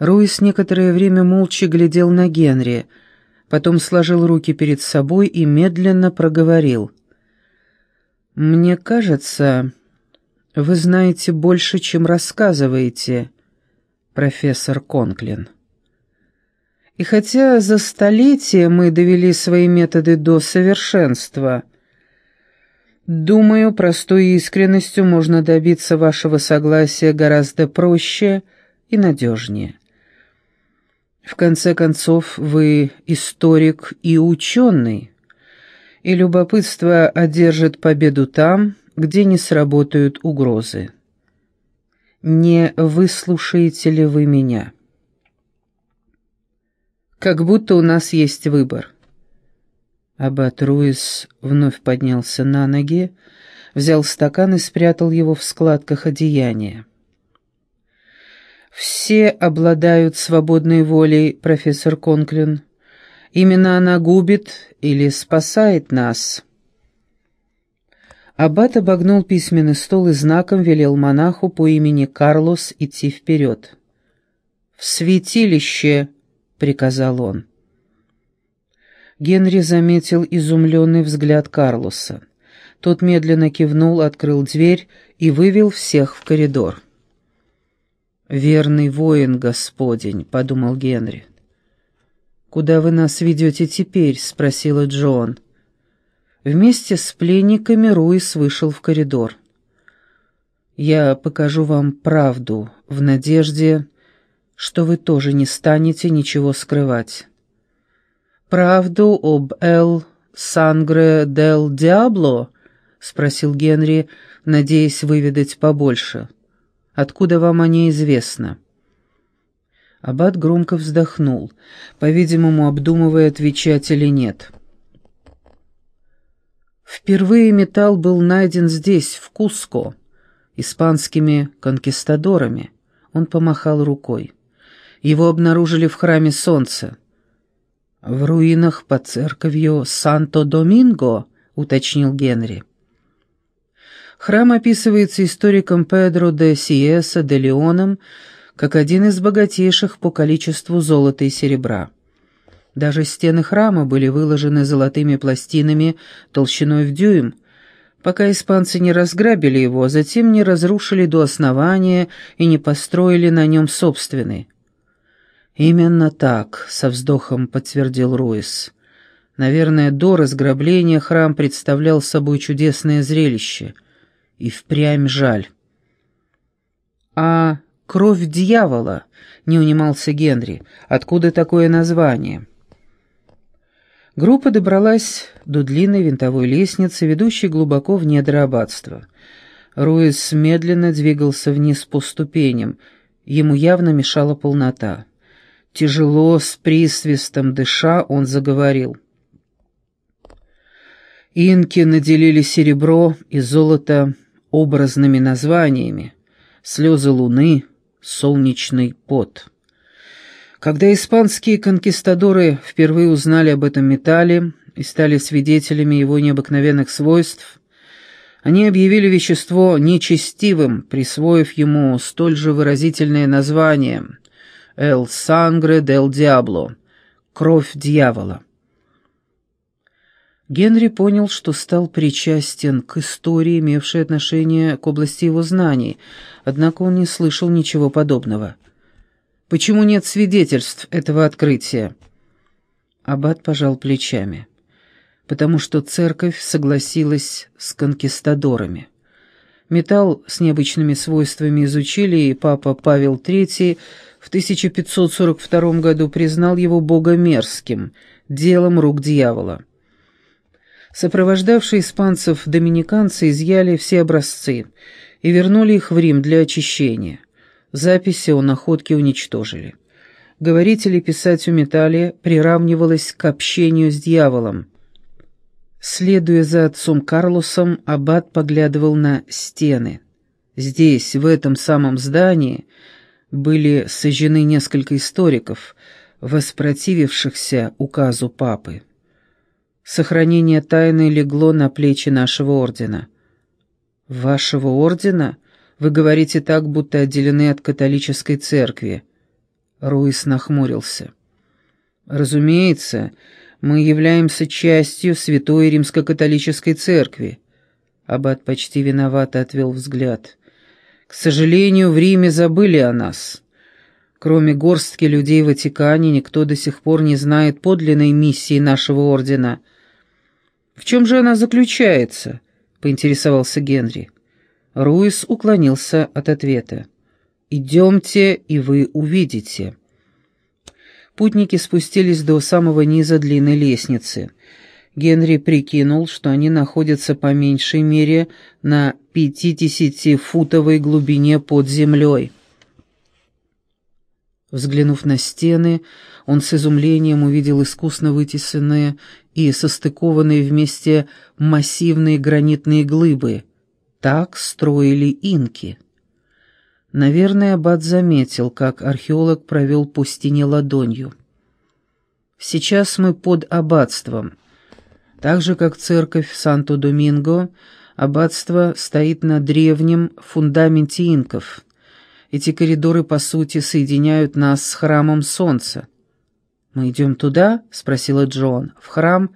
Руис некоторое время молча глядел на Генри, потом сложил руки перед собой и медленно проговорил. «Мне кажется, вы знаете больше, чем рассказываете, профессор Конклин. И хотя за столетия мы довели свои методы до совершенства, думаю, простой искренностью можно добиться вашего согласия гораздо проще и надежнее. В конце концов, вы историк и ученый, и любопытство одержит победу там, где не сработают угрозы. Не выслушаете ли вы меня? Как будто у нас есть выбор. Аббат Руис вновь поднялся на ноги, взял стакан и спрятал его в складках одеяния. «Все обладают свободной волей, профессор Конклин. Именно она губит или спасает нас». Аббат обогнул письменный стол и знаком велел монаху по имени Карлос идти вперед. «В святилище!» — приказал он. Генри заметил изумленный взгляд Карлоса. Тот медленно кивнул, открыл дверь и вывел всех в коридор. «Верный воин, Господень», — подумал Генри. «Куда вы нас ведете теперь?» — спросила Джон. Вместе с пленниками Руис вышел в коридор. «Я покажу вам правду, в надежде, что вы тоже не станете ничего скрывать. Правду об Эл Сангре дел Диабло?» — спросил Генри, надеясь выведать побольше. «Откуда вам о ней известно?» Аббат громко вздохнул, по-видимому, обдумывая, отвечать или нет. Впервые металл был найден здесь, в Куско, испанскими конкистадорами. Он помахал рукой. Его обнаружили в храме Солнца. «В руинах под церковью Санто-Доминго», — уточнил Генри. Храм описывается историком Педро де Сиеса де Леоном как один из богатейших по количеству золота и серебра. Даже стены храма были выложены золотыми пластинами толщиной в дюйм, пока испанцы не разграбили его, а затем не разрушили до основания и не построили на нем собственный. «Именно так», — со вздохом подтвердил Руис. «Наверное, до разграбления храм представлял собой чудесное зрелище. И впрямь жаль». «А кровь дьявола?» — не унимался Генри. «Откуда такое название?» Группа добралась до длинной винтовой лестницы, ведущей глубоко в недра. Руис медленно двигался вниз по ступеням. Ему явно мешала полнота. Тяжело, с присвистом дыша, он заговорил. Инки наделили серебро и золото образными названиями. Слезы луны, солнечный пот. Когда испанские конкистадоры впервые узнали об этом металле и стали свидетелями его необыкновенных свойств, они объявили вещество нечестивым, присвоив ему столь же выразительное название «El sangre del diablo» — «Кровь дьявола». Генри понял, что стал причастен к истории, имевшей отношение к области его знаний, однако он не слышал ничего подобного — Почему нет свидетельств этого открытия?» Аббат пожал плечами. «Потому что церковь согласилась с конкистадорами. Металл с необычными свойствами изучили, и папа Павел III в 1542 году признал его богомерзким, делом рук дьявола. Сопровождавшие испанцев доминиканцы изъяли все образцы и вернули их в Рим для очищения. Записи о находке уничтожили. Говорить или писать у металле приравнивалось к общению с дьяволом. Следуя за отцом Карлосом, аббат поглядывал на стены. Здесь, в этом самом здании, были сожжены несколько историков, воспротивившихся указу папы. Сохранение тайны легло на плечи нашего ордена. «Вашего ордена?» Вы говорите так, будто отделены от католической церкви. Руис нахмурился. «Разумеется, мы являемся частью Святой Римско-католической церкви». Аббат почти виновато отвел взгляд. «К сожалению, в Риме забыли о нас. Кроме горстки людей в Ватикане, никто до сих пор не знает подлинной миссии нашего ордена». «В чем же она заключается?» — поинтересовался Генри. Руис уклонился от ответа. «Идемте, и вы увидите». Путники спустились до самого низа длинной лестницы. Генри прикинул, что они находятся по меньшей мере на 50-футовой глубине под землей. Взглянув на стены, он с изумлением увидел искусно вытесанные и состыкованные вместе массивные гранитные глыбы. Так строили инки. Наверное, Аббат заметил, как археолог провел по стене ладонью. «Сейчас мы под аббатством. Так же, как церковь Санто-Доминго, аббатство стоит на древнем фундаменте инков. Эти коридоры, по сути, соединяют нас с храмом Солнца». «Мы идем туда?» — спросила Джон. «В храм?»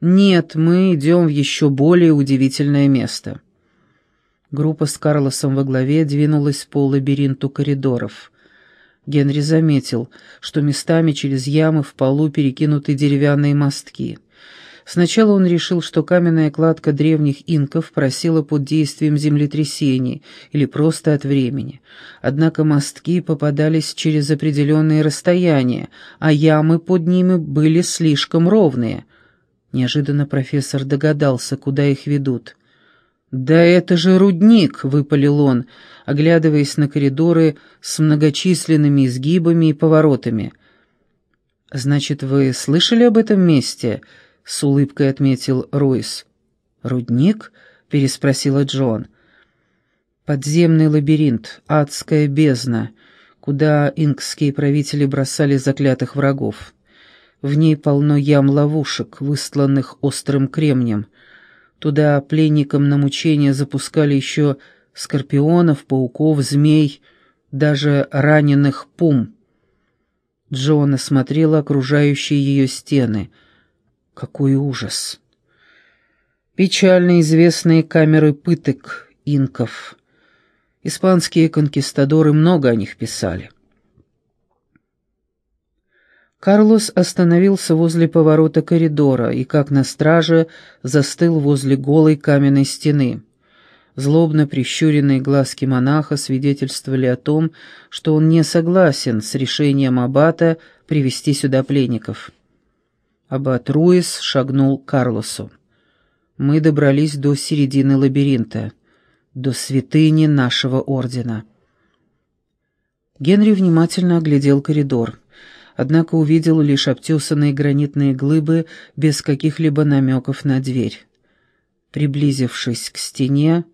«Нет, мы идем в еще более удивительное место». Группа с Карлосом во главе двинулась по лабиринту коридоров. Генри заметил, что местами через ямы в полу перекинуты деревянные мостки. Сначала он решил, что каменная кладка древних инков просила под действием землетрясений или просто от времени. Однако мостки попадались через определенные расстояния, а ямы под ними были слишком ровные. Неожиданно профессор догадался, куда их ведут. «Да это же рудник!» — выпалил он, оглядываясь на коридоры с многочисленными изгибами и поворотами. «Значит, вы слышали об этом месте?» — с улыбкой отметил Ройс. «Рудник?» — переспросила Джон. «Подземный лабиринт, адская бездна, куда инкские правители бросали заклятых врагов. В ней полно ям-ловушек, выстланных острым кремнем». Туда пленникам на мучения запускали еще скорпионов, пауков, змей, даже раненых пум. Джона смотрела окружающие ее стены. Какой ужас! Печально известные камеры пыток инков. Испанские конкистадоры много о них писали. Карлос остановился возле поворота коридора и, как на страже, застыл возле голой каменной стены. Злобно прищуренные глазки монаха свидетельствовали о том, что он не согласен с решением аббата привести сюда пленников. Аббат Руис шагнул к Карлосу. «Мы добрались до середины лабиринта, до святыни нашего ордена». Генри внимательно оглядел коридор однако увидел лишь обтесанные гранитные глыбы без каких-либо намеков на дверь. Приблизившись к стене,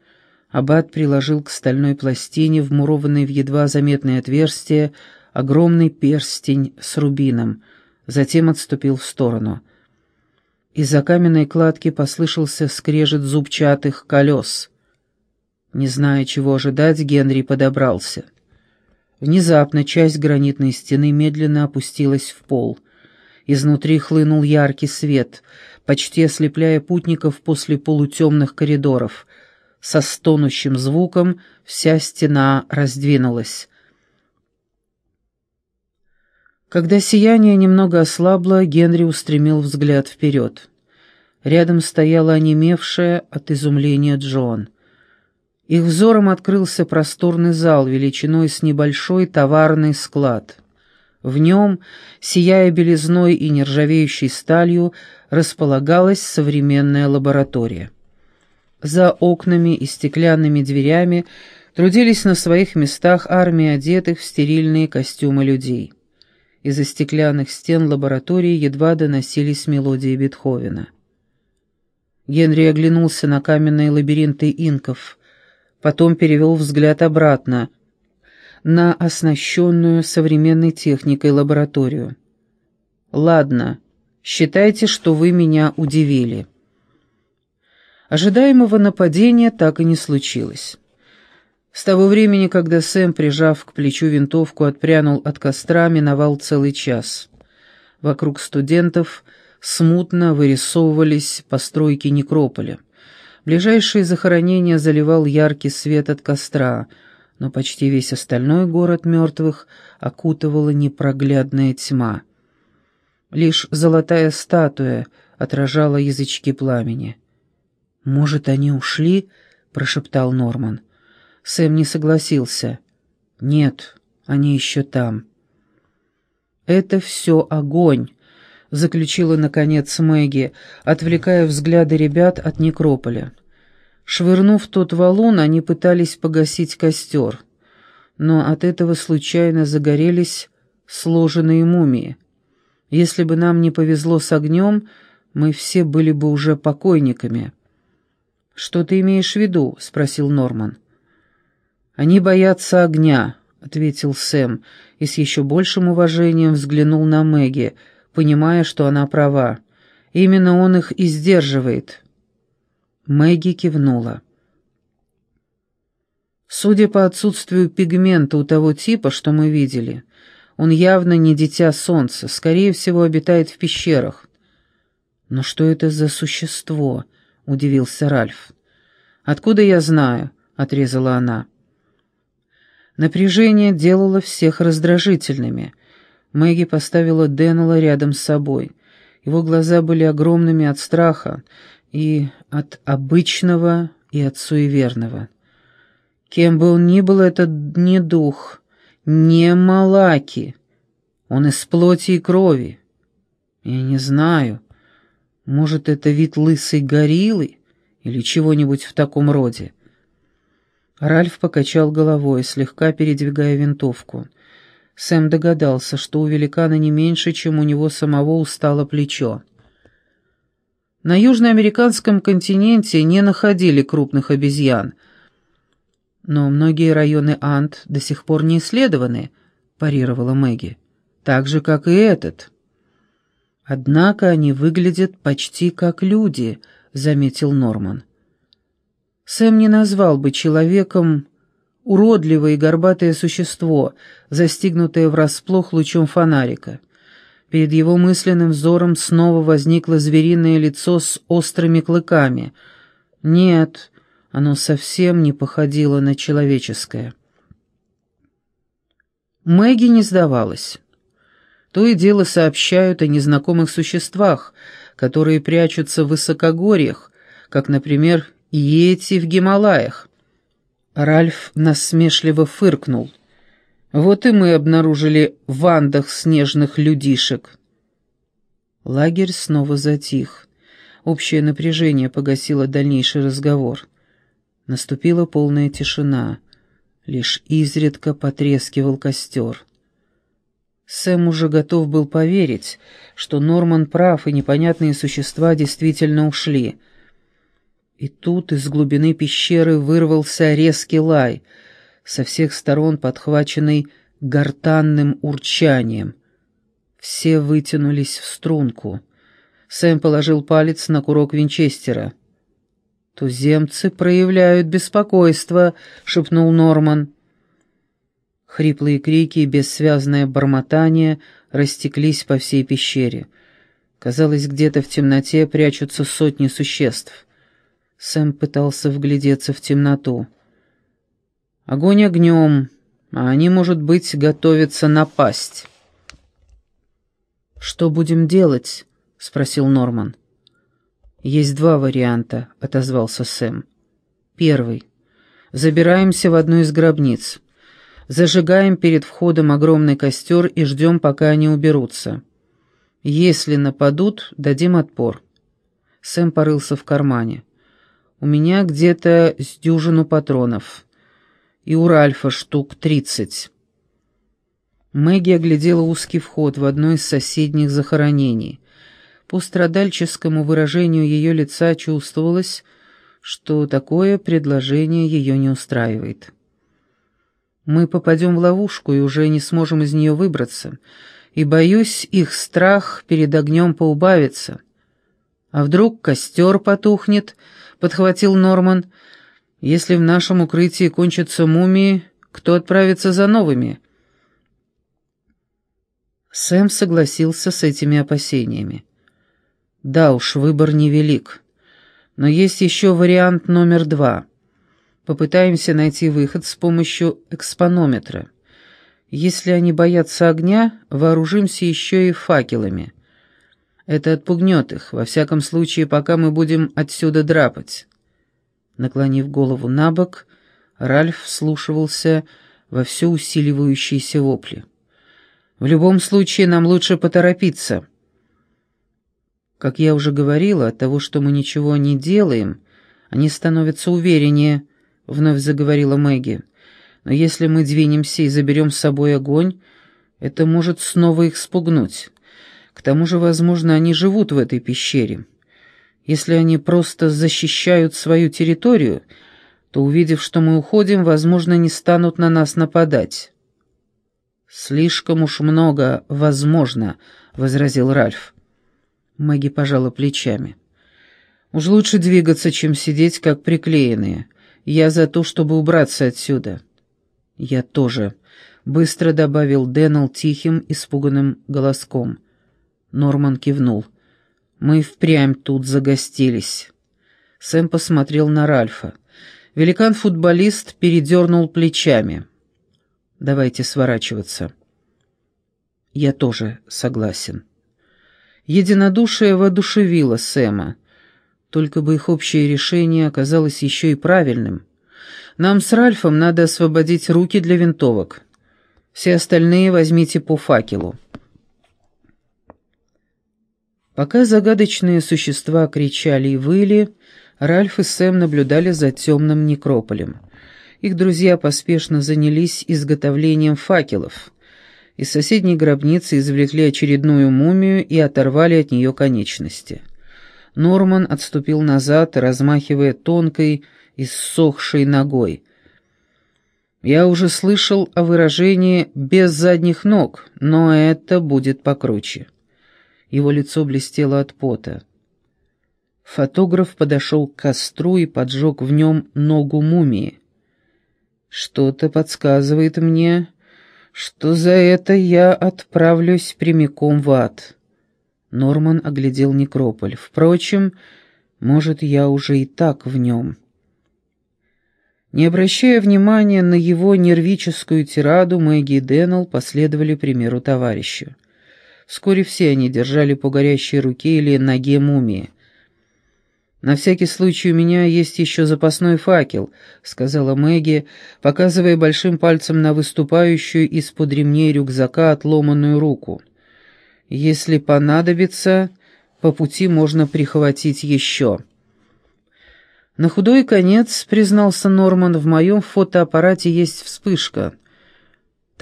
Аббат приложил к стальной пластине, вмурованной в едва заметное отверстие, огромный перстень с рубином, затем отступил в сторону. Из-за каменной кладки послышался скрежет зубчатых колес. Не зная, чего ожидать, Генри подобрался — Внезапно часть гранитной стены медленно опустилась в пол. Изнутри хлынул яркий свет, почти ослепляя путников после полутемных коридоров. Со стонущим звуком вся стена раздвинулась. Когда сияние немного ослабло, Генри устремил взгляд вперед. Рядом стояла онемевшая от изумления Джон — их взором открылся просторный зал величиной с небольшой товарный склад. В нем, сияя белизной и нержавеющей сталью, располагалась современная лаборатория. За окнами и стеклянными дверями трудились на своих местах армии одетых в стерильные костюмы людей. Из-за стеклянных стен лаборатории едва доносились мелодии Бетховена. Генри оглянулся на каменные лабиринты инков — потом перевел взгляд обратно на оснащенную современной техникой лабораторию. «Ладно, считайте, что вы меня удивили». Ожидаемого нападения так и не случилось. С того времени, когда Сэм, прижав к плечу винтовку, отпрянул от костра, миновал целый час. Вокруг студентов смутно вырисовывались постройки некрополя. Ближайшие захоронения заливал яркий свет от костра, но почти весь остальной город мертвых окутывала непроглядная тьма. Лишь золотая статуя отражала язычки пламени. «Может, они ушли?» — прошептал Норман. Сэм не согласился. «Нет, они еще там». «Это все огонь», — заключила, наконец, Мэгги, отвлекая взгляды ребят от некрополя. Швырнув тот валун, они пытались погасить костер, но от этого случайно загорелись сложенные мумии. Если бы нам не повезло с огнем, мы все были бы уже покойниками. «Что ты имеешь в виду?» — спросил Норман. «Они боятся огня», — ответил Сэм, и с еще большим уважением взглянул на Мэгги, понимая, что она права. Именно он их и сдерживает. Мэгги кивнула. Судя по отсутствию пигмента у того типа, что мы видели, он явно не дитя солнца, скорее всего, обитает в пещерах. «Но что это за существо?» — удивился Ральф. «Откуда я знаю?» — отрезала она. Напряжение делало всех раздражительными. Мэгги поставила Деннелла рядом с собой. Его глаза были огромными от страха и от обычного, и от суеверного. Кем бы он ни был, это не дух, не Малаки. Он из плоти и крови. Я не знаю, может, это вид лысой гориллы или чего-нибудь в таком роде. Ральф покачал головой, слегка передвигая винтовку. Сэм догадался, что у великана не меньше, чем у него самого устало плечо. На южноамериканском континенте не находили крупных обезьян, но многие районы Ант до сих пор не исследованы, парировала Мэгги. Так же, как и этот. Однако они выглядят почти как люди, заметил Норман. Сэм не назвал бы человеком уродливое и горбатое существо, застигнутое врасплох лучом фонарика. Перед его мысленным взором снова возникло звериное лицо с острыми клыками. Нет, оно совсем не походило на человеческое. Мэгги не сдавалась. То и дело сообщают о незнакомых существах, которые прячутся в высокогорьях, как, например, Йети в Гималаях. Ральф насмешливо фыркнул. Вот и мы обнаружили в андах снежных людишек. Лагерь снова затих. Общее напряжение погасило дальнейший разговор. Наступила полная тишина. Лишь изредка потрескивал костер. Сэм уже готов был поверить, что Норман прав, и непонятные существа действительно ушли — и тут из глубины пещеры вырвался резкий лай, со всех сторон подхваченный гортанным урчанием. Все вытянулись в струнку. Сэм положил палец на курок винчестера. «Туземцы проявляют беспокойство», — шепнул Норман. Хриплые крики и бессвязное бормотание растеклись по всей пещере. Казалось, где-то в темноте прячутся сотни существ. Сэм пытался вглядеться в темноту. «Огонь огнем, а они, может быть, готовятся напасть». «Что будем делать?» — спросил Норман. «Есть два варианта», — отозвался Сэм. «Первый. Забираемся в одну из гробниц. Зажигаем перед входом огромный костер и ждем, пока они уберутся. Если нападут, дадим отпор». Сэм порылся в кармане. У меня где-то с дюжину патронов. И у Ральфа штук тридцать. Мэгги оглядела узкий вход в одно из соседних захоронений. По страдальческому выражению ее лица чувствовалось, что такое предложение ее не устраивает. «Мы попадем в ловушку и уже не сможем из нее выбраться, и, боюсь, их страх перед огнем поубавится. А вдруг костер потухнет?» Подхватил Норман. Если в нашем укрытии кончатся мумии, кто отправится за новыми?» Сэм согласился с этими опасениями. «Да уж, выбор невелик. Но есть еще вариант номер два. Попытаемся найти выход с помощью экспонометра. Если они боятся огня, вооружимся еще и факелами. Это отпугнет их, во всяком случае, пока мы будем отсюда драпать». Наклонив голову на бок, Ральф вслушивался во все усиливающиеся вопли. «В любом случае, нам лучше поторопиться». Как я уже говорила, от того, что мы ничего не делаем, они становятся увереннее, — вновь заговорила Мэгги. Но если мы двинемся и заберем с собой огонь, это может снова их спугнуть. К тому же, возможно, они живут в этой пещере. Если они просто защищают свою территорию, то, увидев, что мы уходим, возможно, не станут на нас нападать. «Слишком уж много возможно», — возразил Ральф. Мэгги пожала плечами. «Уж лучше двигаться, чем сидеть, как приклеенные. Я за то, чтобы убраться отсюда». «Я тоже», — быстро добавил Дэннел тихим, испуганным голоском. Норман кивнул. «Мы впрямь тут загостились». Сэм посмотрел на Ральфа. Великан-футболист передернул плечами. «Давайте сворачиваться». «Я тоже согласен». Единодушие воодушевило Сэма. Только бы их общее решение оказалось еще и правильным. Нам с Ральфом надо освободить руки для винтовок. Все остальные возьмите по факелу. Пока загадочные существа кричали и выли, Ральф и Сэм наблюдали за темным некрополем. Их друзья поспешно занялись изготовлением факелов. Из соседней гробницы извлекли очередную мумию и оторвали от нее конечности. Норман отступил назад, размахивая тонкой, иссохшей ногой. «Я уже слышал о выражении «без задних ног», но это будет покруче». Его лицо блестело от пота. Фотограф подошел к костру и поджег в нем ногу мумии. «Что-то подсказывает мне, что за это я отправлюсь прямиком в ад. Норман оглядел некрополь. Впрочем, может, я уже и так в нем. Не обращая внимания на его нервическую тираду, Мэгги и Дэннел последовали примеру товарища. Вскоре все они держали по горящей руке или ноге мумии — «На всякий случай у меня есть еще запасной факел», — сказала Мэгги, показывая большим пальцем на выступающую из-под ремней рюкзака отломанную руку. «Если понадобится, по пути можно прихватить еще». «На худой конец», — признался Норман, — «в моем фотоаппарате есть вспышка».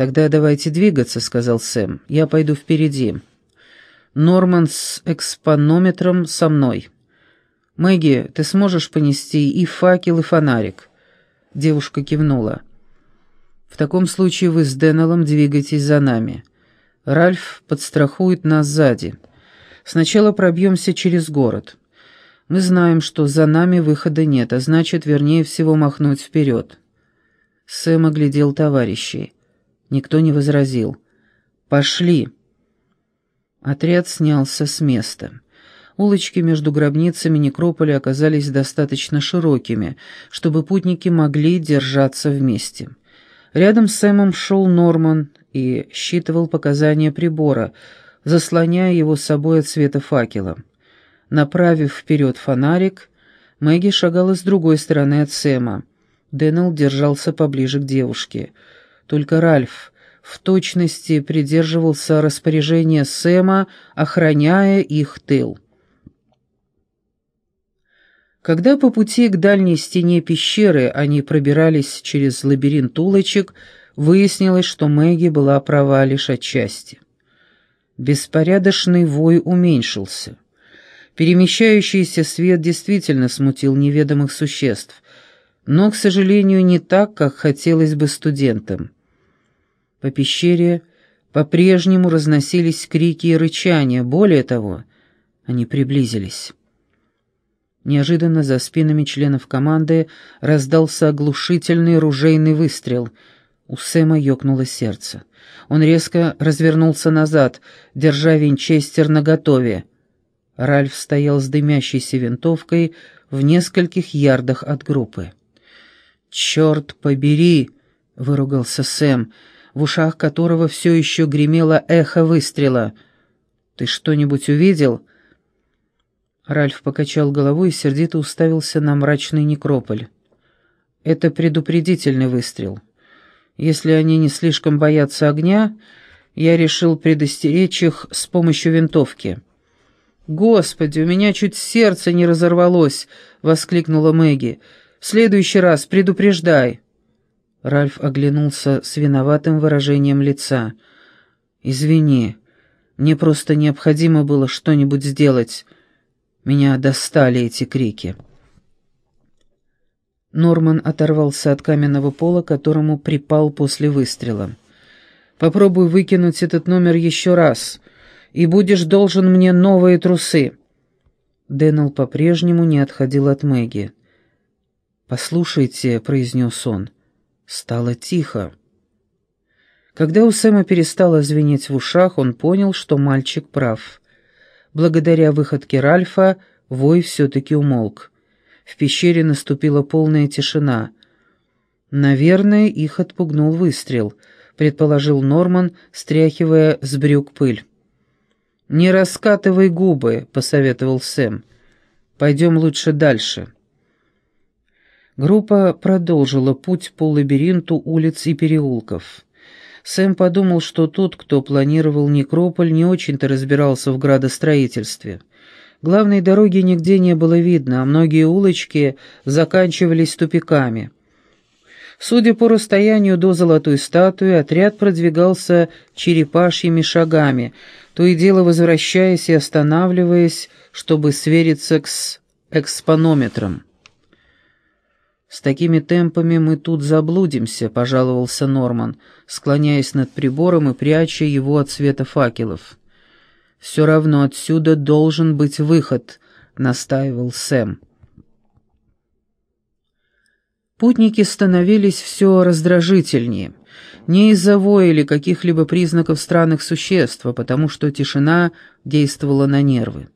«Тогда давайте двигаться», — сказал Сэм. «Я пойду впереди». «Норман с экспонометром со мной». «Мэгги, ты сможешь понести и факел, и фонарик?» Девушка кивнула. «В таком случае вы с Деннеллом двигайтесь за нами. Ральф подстрахует нас сзади. Сначала пробьемся через город. Мы знаем, что за нами выхода нет, а значит, вернее всего, махнуть вперед». Сэм оглядел товарищей. Никто не возразил. «Пошли!» Отряд снялся с места. Улочки между гробницами некрополя оказались достаточно широкими, чтобы путники могли держаться вместе. Рядом с Сэмом шел Норман и считывал показания прибора, заслоняя его собой от света факела. Направив вперед фонарик, Мэгги шагала с другой стороны от Сэма. Дэннел держался поближе к девушке. Только Ральф в точности придерживался распоряжения Сэма, охраняя их тыл. Когда по пути к дальней стене пещеры они пробирались через лабиринт улочек, выяснилось, что Мэгги была права лишь отчасти. Беспорядочный вой уменьшился. Перемещающийся свет действительно смутил неведомых существ, но, к сожалению, не так, как хотелось бы студентам. По пещере по-прежнему разносились крики и рычания, более того, они приблизились. Неожиданно за спинами членов команды раздался оглушительный ружейный выстрел. У Сэма ёкнуло сердце. Он резко развернулся назад, держа винчестер наготове. Ральф стоял с дымящейся винтовкой в нескольких ярдах от группы. «Черт побери!» — выругался Сэм, в ушах которого все еще гремело эхо выстрела. «Ты что-нибудь увидел?» Ральф покачал головой и сердито уставился на мрачный некрополь. «Это предупредительный выстрел. Если они не слишком боятся огня, я решил предостеречь их с помощью винтовки». «Господи, у меня чуть сердце не разорвалось!» — воскликнула Мэгги. «В следующий раз предупреждай!» Ральф оглянулся с виноватым выражением лица. «Извини, мне просто необходимо было что-нибудь сделать. Меня достали эти крики». Норман оторвался от каменного пола, которому припал после выстрела. «Попробуй выкинуть этот номер еще раз, и будешь должен мне новые трусы». Дэннел по-прежнему не отходил от Мэгги. «Послушайте», — произнес он, — стало тихо. Когда у Сэма перестало звенеть в ушах, он понял, что мальчик прав. Благодаря выходке Ральфа вой все-таки умолк. В пещере наступила полная тишина. «Наверное, их отпугнул выстрел», — предположил Норман, стряхивая с брюк пыль. «Не раскатывай губы», — посоветовал Сэм. «Пойдем лучше дальше». Группа продолжила путь по лабиринту улиц и переулков. Сэм подумал, что тот, кто планировал некрополь, не очень-то разбирался в градостроительстве. Главной дороги нигде не было видно, а многие улочки заканчивались тупиками. Судя по расстоянию до золотой статуи, отряд продвигался черепашьими шагами, то и дело возвращаясь и останавливаясь, чтобы свериться с экспонометром. «С такими темпами мы тут заблудимся», — пожаловался Норман, склоняясь над прибором и пряча его от света факелов. «Все равно отсюда должен быть выход», — настаивал Сэм. Путники становились все раздражительнее. Не из-за воя или каких-либо признаков странных существ, а потому что тишина действовала на нервы.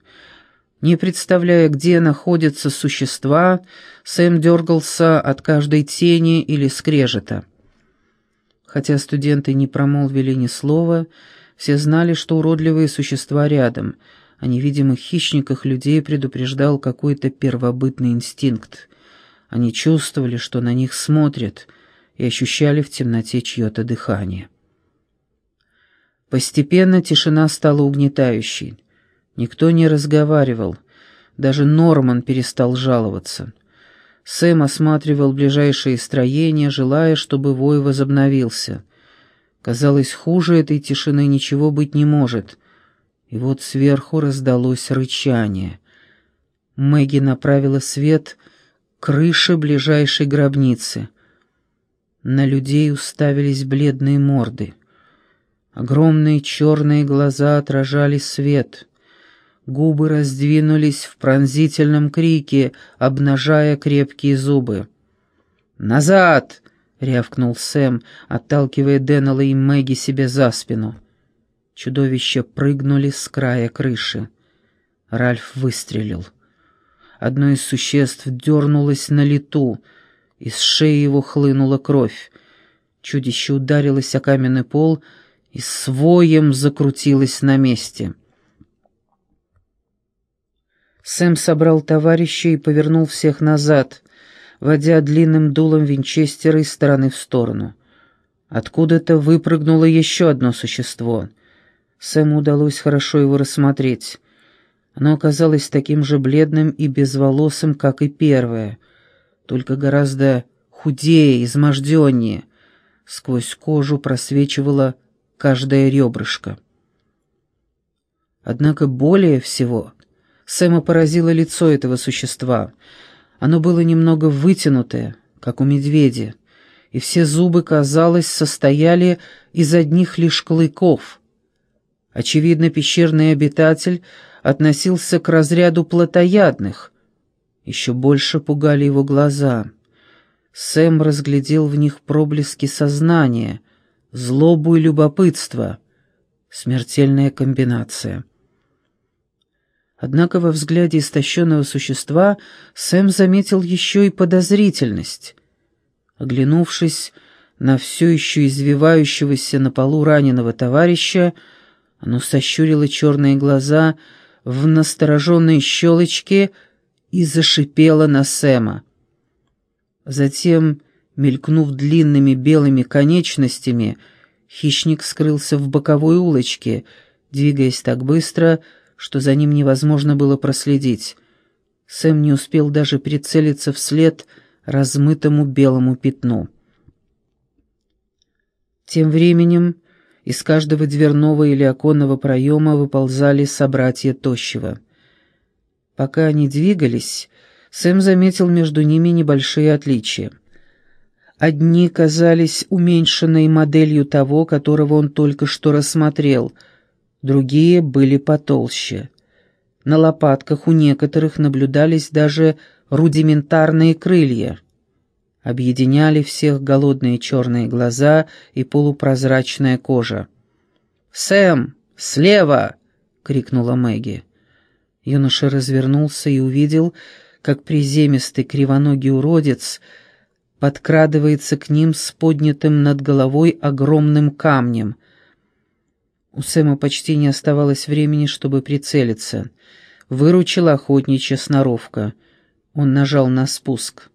Не представляя, где находятся существа, Сэм дергался от каждой тени или скрежета. Хотя студенты не промолвили ни слова, все знали, что уродливые существа рядом. О невидимых хищниках людей предупреждал какой-то первобытный инстинкт. Они чувствовали, что на них смотрят, и ощущали в темноте чье-то дыхание. Постепенно тишина стала угнетающей. Никто не разговаривал. Даже Норман перестал жаловаться. Сэм осматривал ближайшие строения, желая, чтобы вой возобновился. Казалось, хуже этой тишины ничего быть не может. И вот сверху раздалось рычание. Мэгги направила свет к крыше ближайшей гробницы. На людей уставились бледные морды. Огромные черные глаза отражали свет. Губы раздвинулись в пронзительном крике, обнажая крепкие зубы. «Назад!» — рявкнул Сэм, отталкивая Деннелла и Мэгги себе за спину. Чудовища прыгнули с края крыши. Ральф выстрелил. Одно из существ дернулось на лету, из шеи его хлынула кровь. Чудище ударилось о каменный пол — и своем закрутилась на месте. Сэм собрал товарищей и повернул всех назад, водя длинным дулом винчестера из стороны в сторону. Откуда-то выпрыгнуло еще одно существо. Сэму удалось хорошо его рассмотреть. Оно оказалось таким же бледным и безволосым, как и первое, только гораздо худее, изможденнее. Сквозь кожу просвечивала каждое ребрышко. Однако более всего Сэма поразило лицо этого существа. Оно было немного вытянутое, как у медведя, и все зубы, казалось, состояли из одних лишь клыков. Очевидно, пещерный обитатель относился к разряду плотоядных, Еще больше пугали его глаза. Сэм разглядел в них проблески сознания, злобу и любопытство. Смертельная комбинация. Однако во взгляде истощенного существа Сэм заметил еще и подозрительность. Оглянувшись на все еще извивающегося на полу раненого товарища, оно сощурило черные глаза в настороженные щелочки и зашипело на Сэма. Затем, мелькнув длинными белыми конечностями, хищник скрылся в боковой улочке, двигаясь так быстро, что за ним невозможно было проследить. Сэм не успел даже прицелиться вслед размытому белому пятну. Тем временем из каждого дверного или оконного проема выползали собратья Тощего. Пока они двигались, Сэм заметил между ними небольшие отличия. Одни казались уменьшенной моделью того, которого он только что рассмотрел, другие были потолще. На лопатках у некоторых наблюдались даже рудиментарные крылья. Объединяли всех голодные черные глаза и полупрозрачная кожа. «Сэм, слева!» — крикнула Мэгги. Юноша развернулся и увидел, как приземистый кривоногий уродец подкрадывается к ним с поднятым над головой огромным камнем. У Сэма почти не оставалось времени, чтобы прицелиться. Выручила охотничья сноровка. Он нажал на спуск.